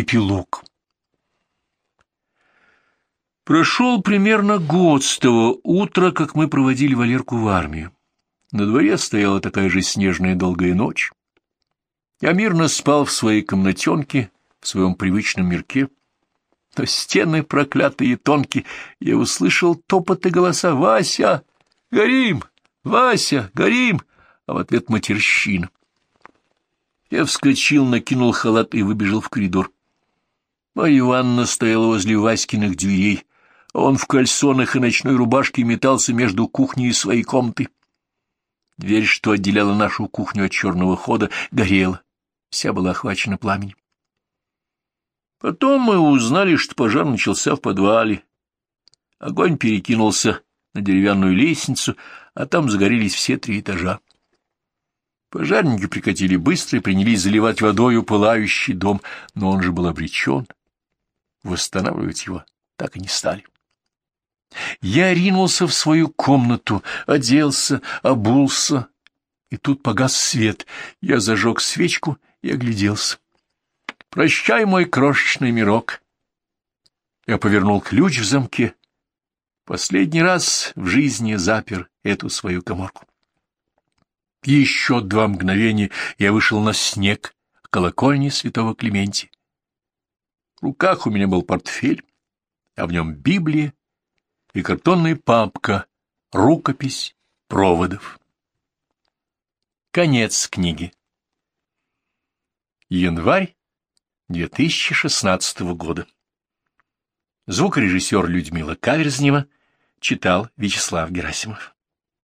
Эпилог. Прошел примерно год с того утра, как мы проводили Валерку в армию. На дворе стояла такая же снежная долгая ночь. Я мирно спал в своей комнатенке, в своем привычном мирке. Но стены проклятые и тонкие, я услышал топот и голоса «Вася! Горим! Вася! Горим!» А в ответ матерщина. Я вскочил, накинул халат и выбежал в коридор. Марья Ивановна стояла возле Васькиных дверей, он в кальсонах и ночной рубашке метался между кухней и своей комнатой. Дверь, что отделяла нашу кухню от черного хода, горела, вся была охвачена пламенем. Потом мы узнали, что пожар начался в подвале. Огонь перекинулся на деревянную лестницу, а там загорелись все три этажа. Пожарники прикатили быстро и принялись заливать водою пылающий дом, но он же был обречен восстанавливать его так и не стали. Я ринулся в свою комнату, оделся, обулся, и тут погас свет. Я зажег свечку и огляделся. «Прощай, мой крошечный мирок!» Я повернул ключ в замке. Последний раз в жизни запер эту свою коморку. Еще два мгновения я вышел на снег колокольни святого Клементия. В руках у меня был портфель, а в нем Библия и картонная папка, рукопись проводов. Конец книги. Январь 2016 года. Звукорежиссер Людмила Каверзнева читал Вячеслав Герасимов.